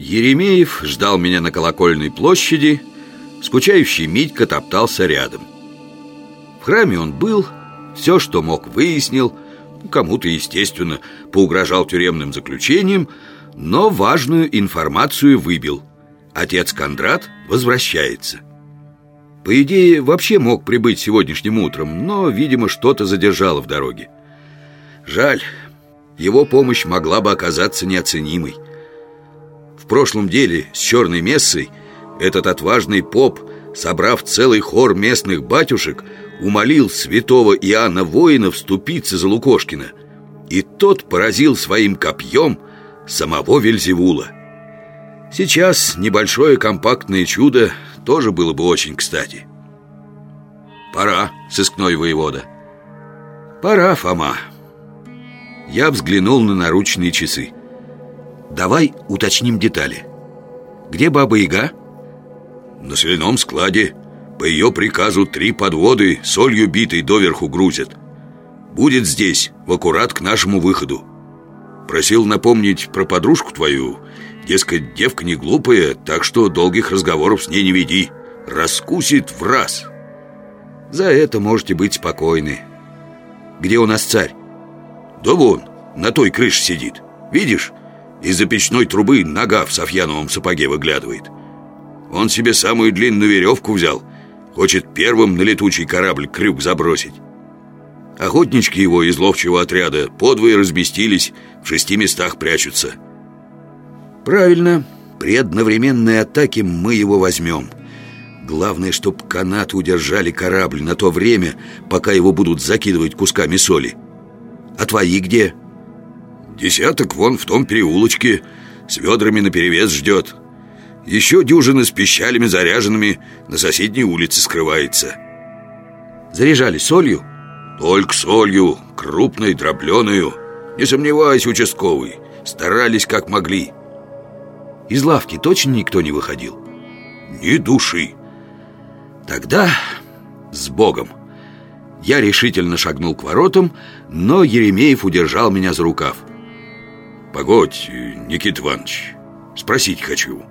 Еремеев ждал меня на колокольной площади Скучающий Митька топтался рядом. В храме он был, все, что мог, выяснил Кому-то, естественно, поугрожал тюремным заключением Но важную информацию выбил. Отец Кондрат возвращается. По идее, вообще мог прибыть сегодняшним утром Но, видимо, что-то задержало в дороге. Жаль, его помощь могла бы оказаться неоценимой прошлом деле с черной мессой Этот отважный поп, собрав целый хор местных батюшек Умолил святого Иоанна Воина вступиться за Лукошкина И тот поразил своим копьем самого Вельзевула. Сейчас небольшое компактное чудо тоже было бы очень кстати. Пора, сыскной воевода. Пора, Фома. Я взглянул на наручные часы Давай уточним детали. Где Баба-Яга? На соляном складе. По ее приказу три подводы солью битой доверху грузят. Будет здесь, в аккурат к нашему выходу. Просил напомнить про подружку твою. Дескать, девка не глупая, так что долгих разговоров с ней не веди. Раскусит в раз. За это можете быть спокойны. Где у нас царь? Да вон, на той крыше сидит. Видишь? Из-за печной трубы нога в софьяновом сапоге выглядывает. Он себе самую длинную веревку взял Хочет первым на летучий корабль крюк забросить. Охотнички его из ловчего отряда подвое разместились В шести местах прячутся. Правильно, при одновременной атаке мы его возьмем. Главное, чтоб канаты удержали корабль на то время, пока его будут закидывать кусками соли. А твои где? Десяток вон в том переулочке С ведрами наперевес ждет. Еще дюжина с пищалями заряженными На соседней улице скрывается. Заряжали солью? Только солью, крупной, дробленую Не сомневайся, участковый. Старались как могли. Из лавки точно никто не выходил? Ни души. Тогда с Богом. Я решительно шагнул к воротам Но Еремеев удержал меня за рукав Погодь, Никит Иванович Спросить хочу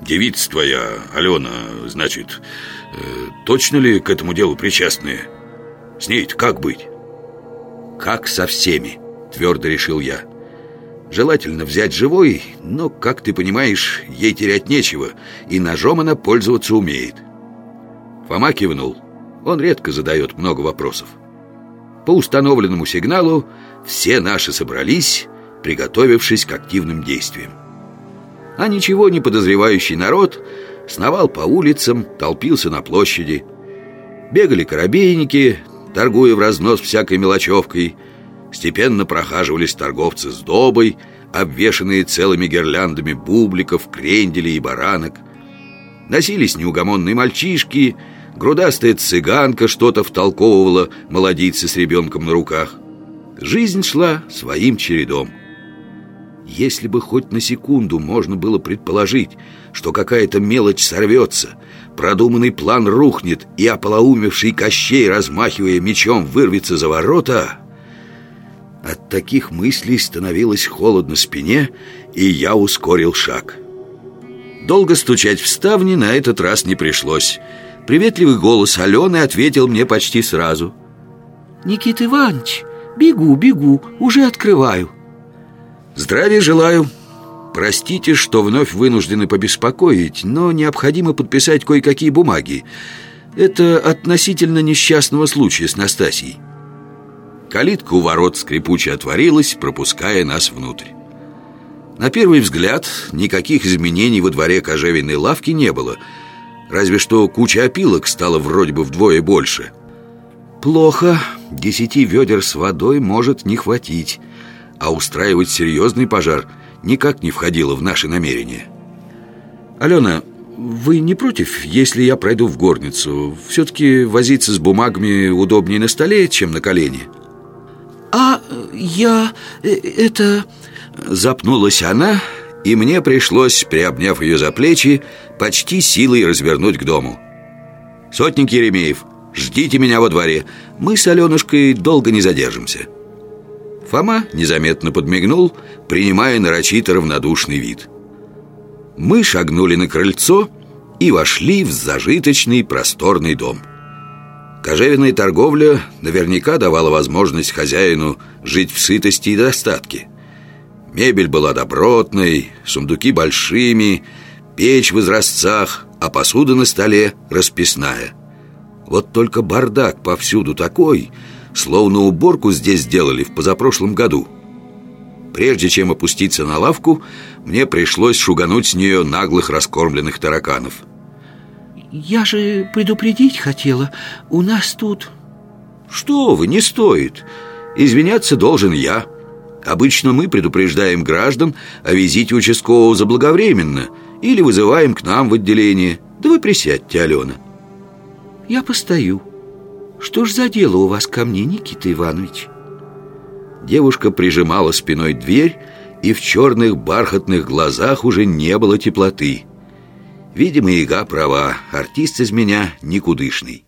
Девица твоя, Алена, значит э, Точно ли к этому делу причастная? С ней-то как быть? Как со всеми, твердо решил я Желательно взять живой, но, как ты понимаешь, ей терять нечего, и ножом она пользоваться умеет. Фома кивнул. Он редко задает много вопросов. По установленному сигналу все наши собрались, приготовившись к активным действиям. А ничего не подозревающий народ сновал по улицам, толпился на площади. Бегали корабейники, торгуя в разнос всякой мелочевкой – Степенно прохаживались торговцы с добой, обвешанные целыми гирляндами бубликов, кренделей и баранок. Носились неугомонные мальчишки, грудастая цыганка что-то втолковывала молодице с ребенком на руках. Жизнь шла своим чередом. Если бы хоть на секунду можно было предположить, что какая-то мелочь сорвется, продуманный план рухнет, и ополоумевший Кощей, размахивая мечом, вырвется за ворота... От таких мыслей становилось холодно спине, и я ускорил шаг. Долго стучать в ставни на этот раз не пришлось. Приветливый голос Алены ответил мне почти сразу. «Никита Иванович, бегу, бегу, уже открываю». «Здравия желаю. Простите, что вновь вынуждены побеспокоить, но необходимо подписать кое-какие бумаги. Это относительно несчастного случая с Настасьей». Калитка у ворот скрипуче отворилась, пропуская нас внутрь. На первый взгляд никаких изменений во дворе кожевенной лавки не было, разве что куча опилок стала вроде бы вдвое больше. Плохо, десяти ведер с водой может не хватить, а устраивать серьезный пожар никак не входило в наши намерения. «Алена, вы не против, если я пройду в горницу? Все-таки возиться с бумагами удобнее на столе, чем на колене?» «А я... Э, это...» Запнулась она, и мне пришлось, приобняв ее за плечи, почти силой развернуть к дому. «Сотник Еремеев, ждите меня во дворе. Мы с Аленушкой долго не задержимся». Фома незаметно подмигнул, принимая нарочито равнодушный вид. Мы шагнули на крыльцо и вошли в зажиточный просторный дом. Кожевенная торговля наверняка давала возможность хозяину жить в сытости и достатке. Мебель была добротной, сундуки большими, печь в изразцах, а посуда на столе расписная. Вот только бардак повсюду такой, словно уборку здесь сделали в позапрошлом году. Прежде чем опуститься на лавку, мне пришлось шугануть с нее наглых раскормленных тараканов. Я же предупредить хотела. У нас тут... Что вы, не стоит. Извиняться должен я. Обычно мы предупреждаем граждан о визите участкового заблаговременно или вызываем к нам в отделение. Да вы присядьте, Алена. Я постою. Что ж за дело у вас ко мне, Никита Иванович? Девушка прижимала спиной дверь, и в черных бархатных глазах уже не было теплоты. Видимо, Ига права, артист из меня никудышный.